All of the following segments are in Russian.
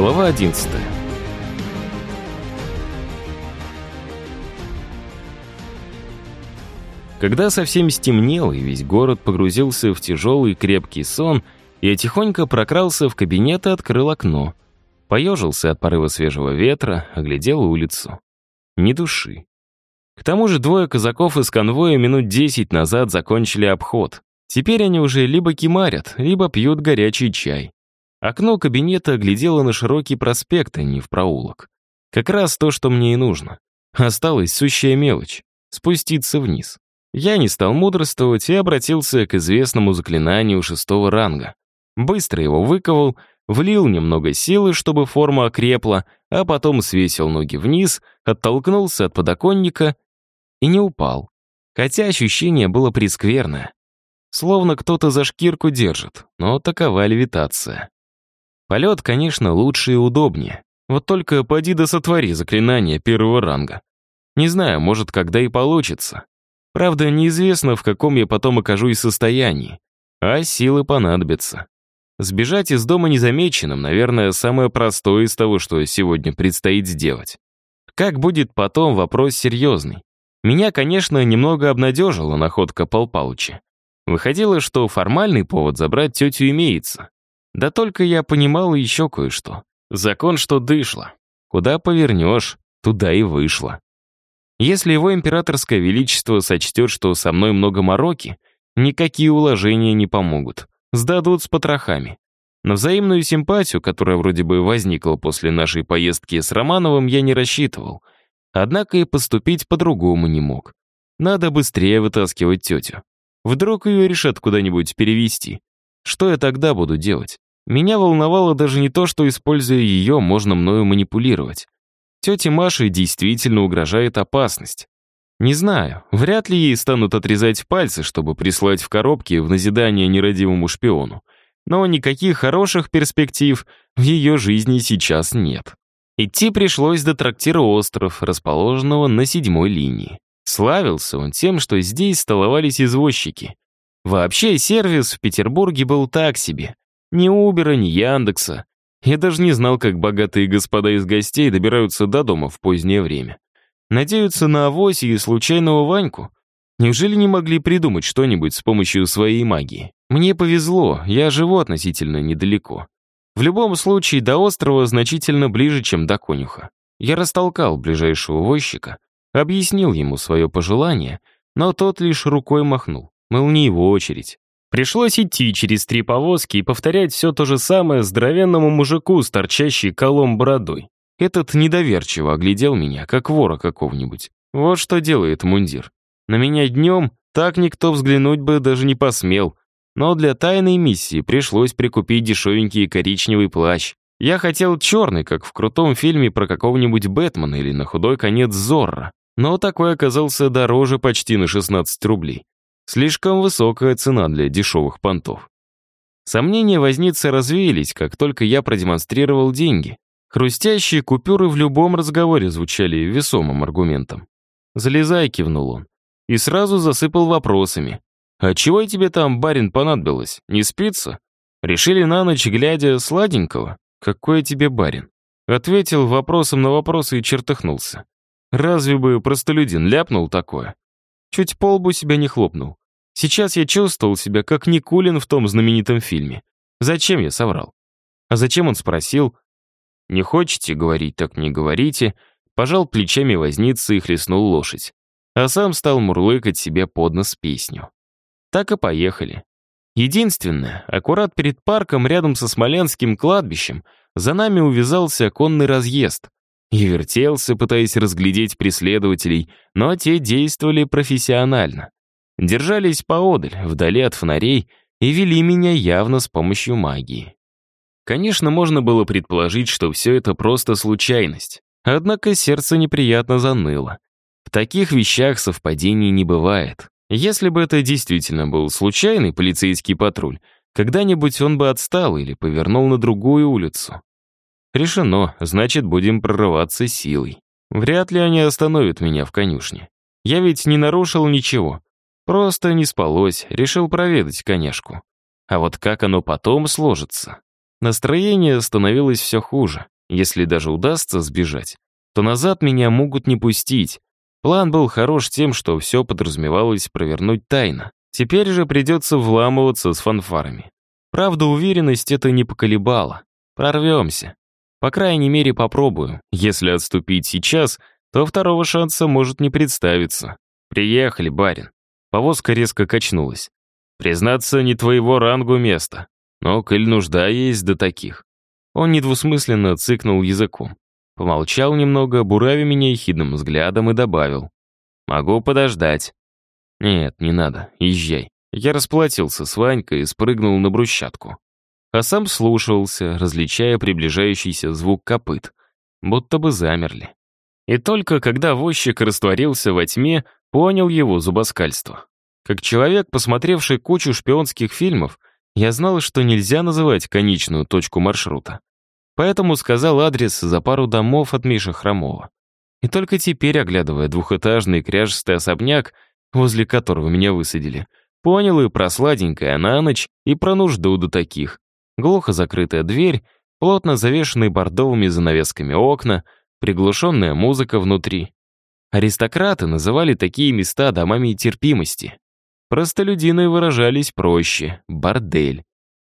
Глава 11. Когда совсем стемнело и весь город погрузился в тяжелый крепкий сон, я тихонько прокрался в кабинет и открыл окно. Поежился от порыва свежего ветра, оглядел улицу. Ни души. К тому же двое казаков из конвоя минут десять назад закончили обход. Теперь они уже либо кимарят, либо пьют горячий чай. Окно кабинета глядело на широкий проспект, а не в проулок. Как раз то, что мне и нужно. Осталась сущая мелочь — спуститься вниз. Я не стал мудрствовать и обратился к известному заклинанию шестого ранга. Быстро его выковал, влил немного силы, чтобы форма окрепла, а потом свесил ноги вниз, оттолкнулся от подоконника и не упал. Хотя ощущение было прескверное. Словно кто-то за шкирку держит, но такова левитация. Полет, конечно, лучше и удобнее. Вот только поди да сотвори заклинание первого ранга. Не знаю, может, когда и получится. Правда, неизвестно, в каком я потом окажусь состоянии. А силы понадобятся. Сбежать из дома незамеченным, наверное, самое простое из того, что сегодня предстоит сделать. Как будет потом, вопрос серьезный. Меня, конечно, немного обнадежила находка Пал Палыча. Выходило, что формальный повод забрать тетю имеется. Да только я понимал еще кое-что. Закон, что дышло. Куда повернешь, туда и вышло. Если его императорское величество сочтет, что со мной много мороки, никакие уложения не помогут. Сдадут с потрохами. На взаимную симпатию, которая вроде бы возникла после нашей поездки с Романовым, я не рассчитывал. Однако и поступить по-другому не мог. Надо быстрее вытаскивать тетю. Вдруг ее решат куда-нибудь перевести. Что я тогда буду делать? Меня волновало даже не то, что, используя ее, можно мною манипулировать. Тете Маше действительно угрожает опасность. Не знаю, вряд ли ей станут отрезать пальцы, чтобы прислать в коробке в назидание нерадивому шпиону. Но никаких хороших перспектив в ее жизни сейчас нет. Идти пришлось до трактира «Остров», расположенного на седьмой линии. Славился он тем, что здесь столовались извозчики. Вообще, сервис в Петербурге был так себе. Ни Убера, ни Яндекса. Я даже не знал, как богатые господа из гостей добираются до дома в позднее время. Надеются на авось и случайного Ваньку? Неужели не могли придумать что-нибудь с помощью своей магии? Мне повезло, я живу относительно недалеко. В любом случае, до острова значительно ближе, чем до конюха. Я растолкал ближайшего возчика, объяснил ему свое пожелание, но тот лишь рукой махнул. Мол, не его очередь. Пришлось идти через три повозки и повторять все то же самое здоровенному мужику с торчащей колом бородой. Этот недоверчиво оглядел меня, как вора какого-нибудь. Вот что делает мундир. На меня днем так никто взглянуть бы даже не посмел. Но для тайной миссии пришлось прикупить дешевенький коричневый плащ. Я хотел черный, как в крутом фильме про какого-нибудь Бэтмена или на худой конец Зорро. Но такой оказался дороже почти на 16 рублей. Слишком высокая цена для дешевых понтов. Сомнения возницы развеялись, как только я продемонстрировал деньги. Хрустящие купюры в любом разговоре звучали весомым аргументом. «Залезай», — кивнул он. И сразу засыпал вопросами. «А чего тебе там, барин, понадобилось? Не спится? Решили на ночь, глядя сладенького? Какой тебе барин?» Ответил вопросом на вопрос и чертыхнулся. Разве бы простолюдин ляпнул такое? Чуть по лбу себя не хлопнул. Сейчас я чувствовал себя как Никулин в том знаменитом фильме. Зачем я соврал? А зачем он спросил? Не хочете говорить, так не говорите. Пожал плечами возницы и хлестнул лошадь. А сам стал мурлыкать себе под нос песню. Так и поехали. Единственное, аккурат перед парком рядом со Смоленским кладбищем за нами увязался конный разъезд. И вертелся, пытаясь разглядеть преследователей, но те действовали профессионально. Держались поодаль, вдали от фонарей, и вели меня явно с помощью магии. Конечно, можно было предположить, что все это просто случайность. Однако сердце неприятно заныло. В таких вещах совпадений не бывает. Если бы это действительно был случайный полицейский патруль, когда-нибудь он бы отстал или повернул на другую улицу. Решено, значит, будем прорываться силой. Вряд ли они остановят меня в конюшне. Я ведь не нарушил ничего. Просто не спалось, решил проведать коняшку. А вот как оно потом сложится? Настроение становилось все хуже. Если даже удастся сбежать, то назад меня могут не пустить. План был хорош тем, что все подразумевалось провернуть тайно. Теперь же придется вламываться с фанфарами. Правда, уверенность это не поколебала. Прорвемся. По крайней мере, попробую. Если отступить сейчас, то второго шанса может не представиться. Приехали, барин. Повозка резко качнулась. Признаться, не твоего рангу место. Но, коль нужда есть до таких. Он недвусмысленно цыкнул языком. Помолчал немного, буравя меня ехидным взглядом и добавил. «Могу подождать». «Нет, не надо, езжай». Я расплатился с Ванькой и спрыгнул на брусчатку. А сам слушался, различая приближающийся звук копыт. Будто бы замерли. И только когда возчик растворился во тьме, понял его зубоскальство. Как человек, посмотревший кучу шпионских фильмов, я знал, что нельзя называть конечную точку маршрута. Поэтому сказал адрес за пару домов от Миши Хромова. И только теперь, оглядывая двухэтажный кряжестый особняк, возле которого меня высадили, понял и про сладенькое на ночь, и про нужду до таких. Глухо закрытая дверь, плотно завешенные бордовыми занавесками окна, приглушенная музыка внутри. Аристократы называли такие места домами терпимости. Простолюдины выражались проще — бордель.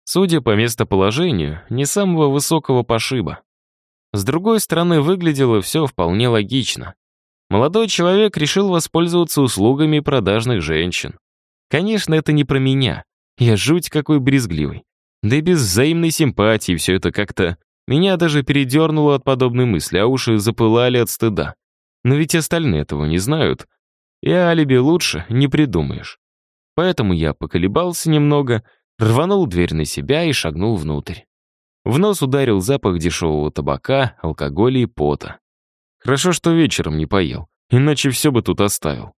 Судя по местоположению, не самого высокого пошиба. С другой стороны, выглядело все вполне логично. Молодой человек решил воспользоваться услугами продажных женщин. Конечно, это не про меня. Я жуть какой брезгливый. Да и без взаимной симпатии все это как-то... Меня даже передернуло от подобной мысли, а уши запылали от стыда. Но ведь остальные этого не знают. И алиби лучше не придумаешь. Поэтому я поколебался немного, рванул дверь на себя и шагнул внутрь. В нос ударил запах дешевого табака, алкоголя и пота. Хорошо, что вечером не поел, иначе все бы тут оставил.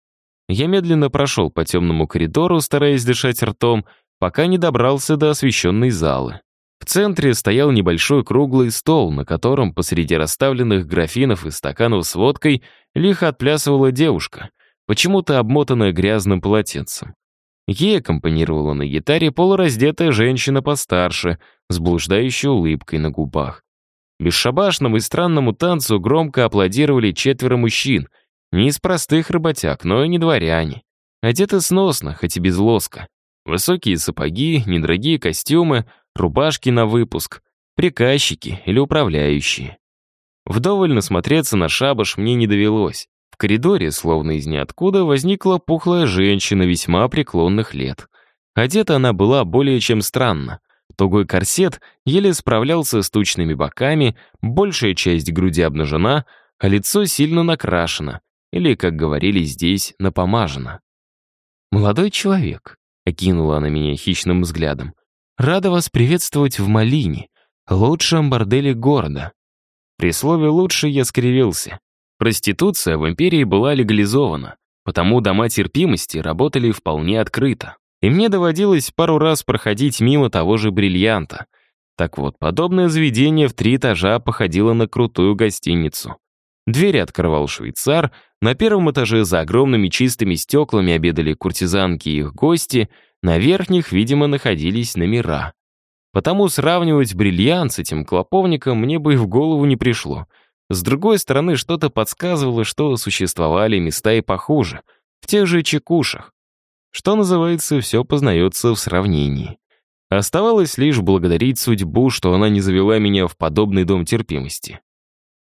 Я медленно прошел по темному коридору, стараясь дышать ртом, пока не добрался до освещенной залы. В центре стоял небольшой круглый стол, на котором посреди расставленных графинов и стаканов с водкой лихо отплясывала девушка, почему-то обмотанная грязным полотенцем. Ей аккомпанировала на гитаре полураздетая женщина постарше, с блуждающей улыбкой на губах. Бесшабашному и странному танцу громко аплодировали четверо мужчин, не из простых работяг, но и не дворяне. Одеты сносно, хоть и без лоска. Высокие сапоги, недорогие костюмы, рубашки на выпуск, приказчики или управляющие. Вдоволь насмотреться на шабаш мне не довелось. В коридоре, словно из ниоткуда, возникла пухлая женщина весьма преклонных лет. Одета она была более чем странно. Тугой корсет еле справлялся с тучными боками, большая часть груди обнажена, а лицо сильно накрашено, или, как говорили здесь, напомажено. «Молодой человек», — окинула она меня хищным взглядом, «рада вас приветствовать в Малине, лучшем борделе города». При слове «лучше» я скривился. Проституция в империи была легализована, потому дома терпимости работали вполне открыто. И мне доводилось пару раз проходить мимо того же бриллианта. Так вот, подобное заведение в три этажа походило на крутую гостиницу. Двери открывал швейцар, на первом этаже за огромными чистыми стеклами обедали куртизанки и их гости, на верхних, видимо, находились номера. Потому сравнивать бриллиант с этим клоповником мне бы и в голову не пришло — с другой стороны, что-то подсказывало, что существовали места и похуже, в тех же чекушах. Что называется, все познается в сравнении. Оставалось лишь благодарить судьбу, что она не завела меня в подобный дом терпимости.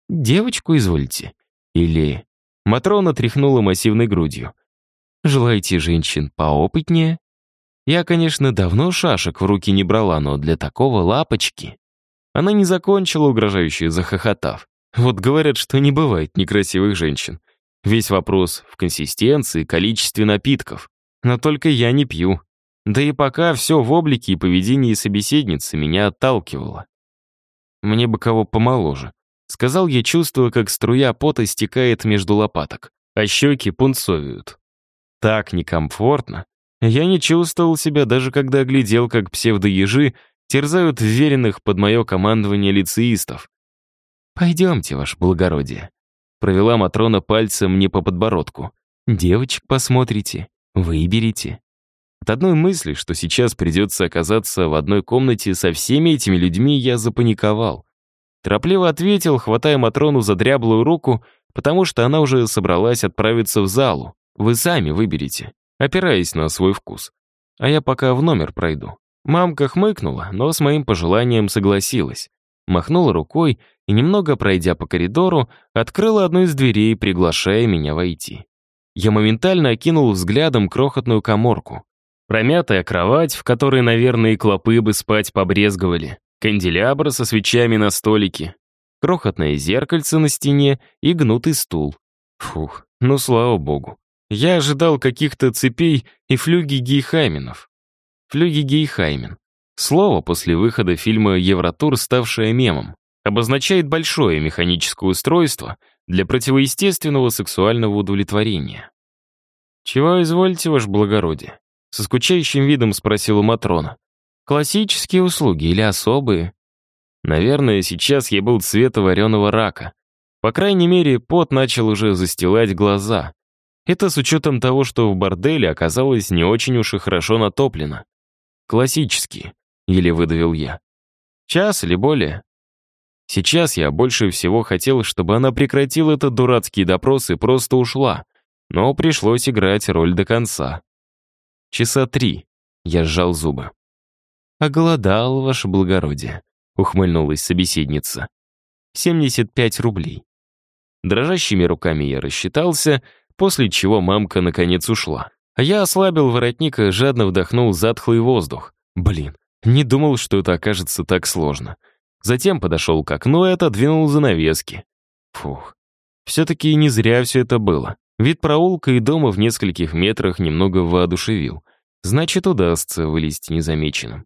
«Девочку извольте?» Или... Матрона тряхнула массивной грудью. «Желаете женщин поопытнее?» Я, конечно, давно шашек в руки не брала, но для такого лапочки... Она не закончила, угрожающе захохотав. Вот говорят, что не бывает некрасивых женщин. Весь вопрос в консистенции, количестве напитков. Но только я не пью. Да и пока все в облике и поведении собеседницы меня отталкивало. Мне бы кого помоложе. Сказал я, чувствуя, как струя пота стекает между лопаток, а щеки пунцовеют. Так некомфортно. Я не чувствовал себя, даже когда глядел, как псевдоежи терзают вверенных под мое командование лицеистов. «Пойдемте, ваше благородие», — провела Матрона пальцем мне по подбородку. «Девочек посмотрите, выберите». От одной мысли, что сейчас придется оказаться в одной комнате со всеми этими людьми, я запаниковал. Торопливо ответил, хватая Матрону за дряблую руку, потому что она уже собралась отправиться в залу. Вы сами выберите, опираясь на свой вкус. А я пока в номер пройду. Мамка хмыкнула, но с моим пожеланием согласилась. Махнула рукой и, немного пройдя по коридору, открыла одну из дверей, приглашая меня войти. Я моментально окинул взглядом крохотную коморку. Промятая кровать, в которой, наверное, и клопы бы спать побрезговали. Канделябр со свечами на столике. Крохотное зеркальце на стене и гнутый стул. Фух, ну слава богу. Я ожидал каких-то цепей и флюги гейхайменов. Флюги гейхаймен. Слово после выхода фильма «Евротур», ставшее мемом, обозначает большое механическое устройство для противоестественного сексуального удовлетворения. «Чего изволите, ваше благородие?» Со скучающим видом спросила Матрона. «Классические услуги или особые?» Наверное, сейчас я был цвета вареного рака. По крайней мере, пот начал уже застилать глаза. Это с учетом того, что в борделе оказалось не очень уж и хорошо натоплено. «Классические», — еле выдавил я. «Час или более?» Сейчас я больше всего хотел, чтобы она прекратила этот дурацкий допрос и просто ушла, но пришлось играть роль до конца. Часа три. Я сжал зубы. «Оголодал, ваше благородие», — ухмыльнулась собеседница. «75 рублей». Дрожащими руками я рассчитался, после чего мамка наконец ушла. А я ослабил воротник и жадно вдохнул затхлый воздух. Блин, не думал, что это окажется так сложно. Затем подошел к окну и отодвинул занавески. Фух, все-таки не зря все это было. Вид проулка и дома в нескольких метрах немного воодушевил. Значит, удастся вылезти незамеченным.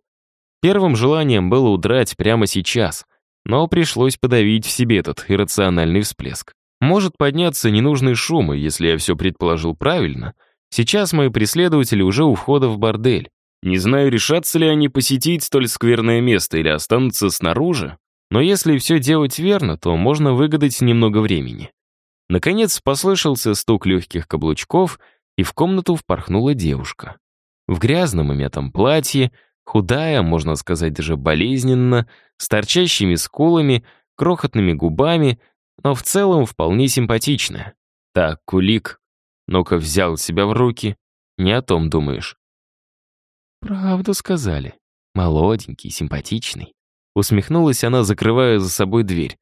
Первым желанием было удрать прямо сейчас, но пришлось подавить в себе этот иррациональный всплеск. Может подняться ненужный шум, и если я все предположил правильно, сейчас мои преследователи уже у входа в бордель. Не знаю, решатся ли они посетить столь скверное место или останутся снаружи, но если все делать верно, то можно выгадать немного времени. Наконец послышался стук легких каблучков, и в комнату впорхнула девушка. В грязном и мятом платье, худая, можно сказать даже болезненно, с торчащими скулами, крохотными губами, но в целом вполне симпатичная. Так, кулик, ну-ка взял себя в руки, не о том думаешь. «Правду сказали. Молоденький, симпатичный». Усмехнулась она, закрывая за собой дверь.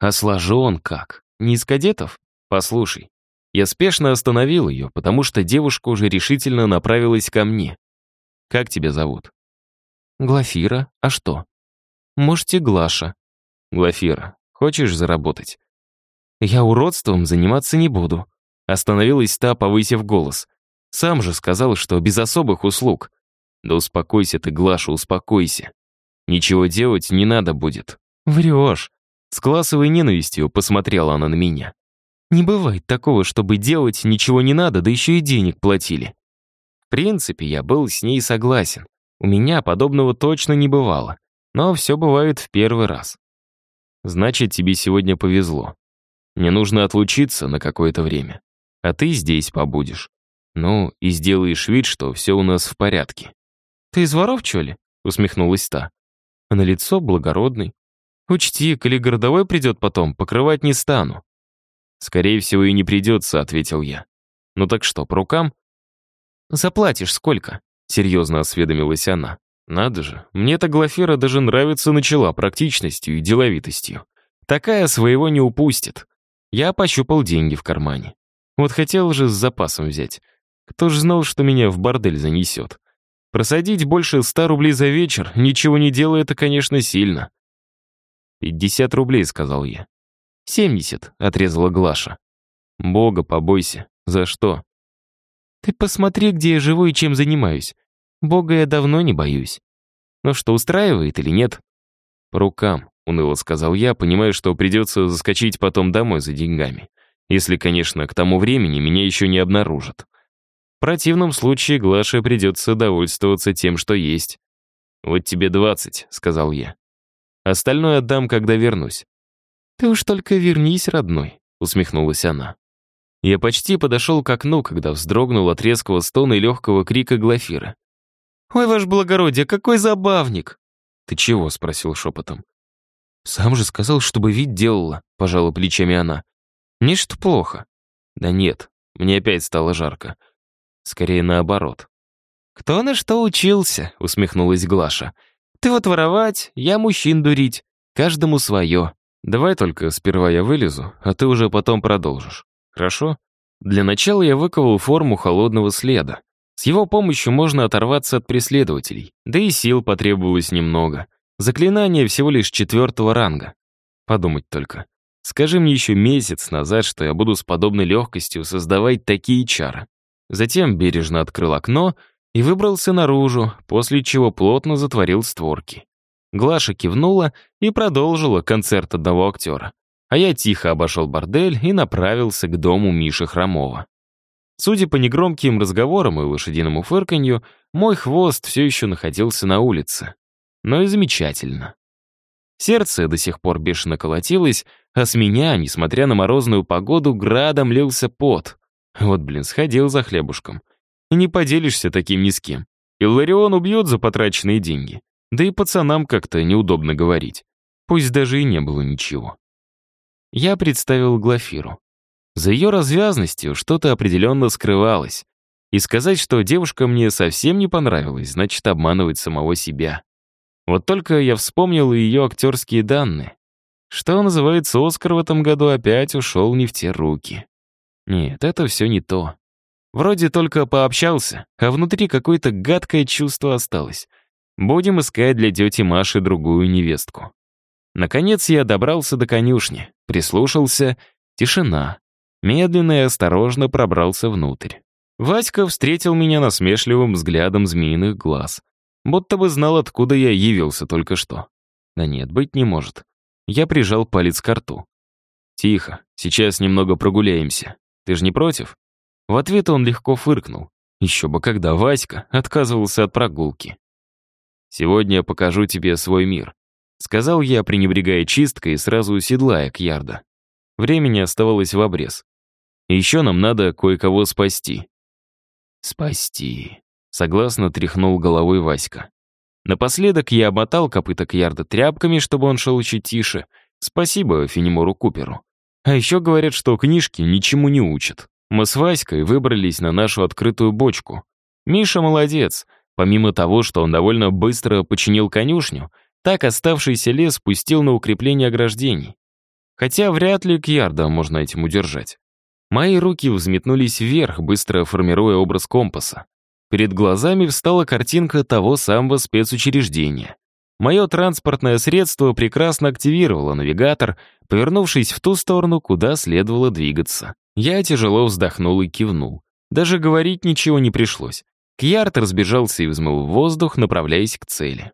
«А сложен как? Не из кадетов? Послушай». Я спешно остановил ее, потому что девушка уже решительно направилась ко мне. «Как тебя зовут?» «Глафира. А что?» «Можете Глаша». «Глафира, хочешь заработать?» «Я уродством заниматься не буду», — остановилась та, повысив голос. «Сам же сказал, что без особых услуг». «Да успокойся ты, Глаша, успокойся. Ничего делать не надо будет». «Врешь». С классовой ненавистью посмотрела она на меня. «Не бывает такого, чтобы делать ничего не надо, да еще и денег платили». В принципе, я был с ней согласен. У меня подобного точно не бывало. Но все бывает в первый раз. Значит, тебе сегодня повезло. Мне нужно отлучиться на какое-то время. А ты здесь побудешь. Ну, и сделаешь вид, что все у нас в порядке. «Ты из воров, чё ли?» — усмехнулась та. А на лицо благородный. «Учти, коли городовой придет потом, покрывать не стану». «Скорее всего, и не придется», — ответил я. «Ну так что, по рукам?» «Заплатишь сколько?» — серьезно осведомилась она. «Надо же, мне эта Глафера даже нравится начала практичностью и деловитостью. Такая своего не упустит». Я пощупал деньги в кармане. Вот хотел же с запасом взять. Кто ж знал, что меня в бордель занесет. Просадить больше ста рублей за вечер, ничего не делая, это, конечно, сильно. «Пятьдесят рублей», — сказал я. «Семьдесят», — отрезала Глаша. «Бога побойся. За что?» «Ты посмотри, где я живу и чем занимаюсь. Бога я давно не боюсь. Ну что, устраивает или нет?» «По рукам», — уныло сказал я, понимая, что придется заскочить потом домой за деньгами. Если, конечно, к тому времени меня еще не обнаружат. В противном случае Глаше придется довольствоваться тем, что есть. «Вот тебе двадцать», — сказал я. «Остальное отдам, когда вернусь». «Ты уж только вернись, родной», — усмехнулась она. Я почти подошел к окну, когда вздрогнул от резкого стона и легкого крика Глафиры. «Ой, ваше благородие, какой забавник!» «Ты чего?» — спросил шепотом. «Сам же сказал, чтобы вид делала», — пожала плечами она. «Не что плохо». «Да нет, мне опять стало жарко. Скорее наоборот». «Кто на что учился?» — усмехнулась Глаша. «Ты вот воровать, я мужчин дурить. Каждому свое. Давай только сперва я вылезу, а ты уже потом продолжишь. Хорошо? Для начала я выковал форму холодного следа. С его помощью можно оторваться от преследователей. Да и сил потребовалось немного. Заклинание всего лишь четвертого ранга. Подумать только. Скажи мне еще месяц назад, что я буду с подобной легкостью создавать такие чары. Затем бережно открыл окно и выбрался наружу, после чего плотно затворил створки. Глаша кивнула и продолжила концерт одного актера. А я тихо обошел бордель и направился к дому Миши Хромова. Судя по негромким разговорам и лошадиному фырканью, мой хвост все еще находился на улице. Но и замечательно. Сердце до сих пор бешено колотилось, а с меня, несмотря на морозную погоду, градом лился пот. Вот, блин, сходил за хлебушком. И не поделишься таким ни с кем. Илларион убьет за потраченные деньги. Да и пацанам как-то неудобно говорить. Пусть даже и не было ничего. Я представил Глафиру. За ее развязностью что-то определенно скрывалось. И сказать, что девушка мне совсем не понравилась, значит обманывать самого себя. Вот только я вспомнил ее актерские данные. Что называется, Оскар в этом году опять ушел не в те руки. Нет, это все не то. Вроде только пообщался, а внутри какое-то гадкое чувство осталось. Будем искать для тети Маши другую невестку. Наконец я добрался до конюшни, прислушался. Тишина. Медленно и осторожно пробрался внутрь. Васька встретил меня насмешливым взглядом змеиных глаз. Будто бы знал, откуда я явился только что. Да нет, быть не может. Я прижал палец к рту. «Тихо, сейчас немного прогуляемся. Ты же не против?» В ответ он легко фыркнул. Еще бы когда Васька отказывался от прогулки. «Сегодня я покажу тебе свой мир», — сказал я, пренебрегая чисткой сразу седлая к ярда. Времени оставалось в обрез. Еще нам надо кое-кого спасти. «Спасти», — согласно тряхнул головой Васька. Напоследок я омотал копыта Кьярда тряпками, чтобы он шел чуть тише. Спасибо Фенемору Куперу. А еще говорят, что книжки ничему не учат. Мы с Васькой выбрались на нашу открытую бочку. Миша молодец — Помимо того, что он довольно быстро починил конюшню, так оставшийся лес пустил на укрепление ограждений. Хотя вряд ли Кьярда можно этим удержать. Мои руки взметнулись вверх, быстро формируя образ компаса. Перед глазами встала картинка того самого спецучреждения. Мое транспортное средство прекрасно активировало навигатор, повернувшись в ту сторону, куда следовало двигаться. Я тяжело вздохнул и кивнул. Даже говорить ничего не пришлось. Кьярд разбежался и взмыл в воздух, направляясь к цели.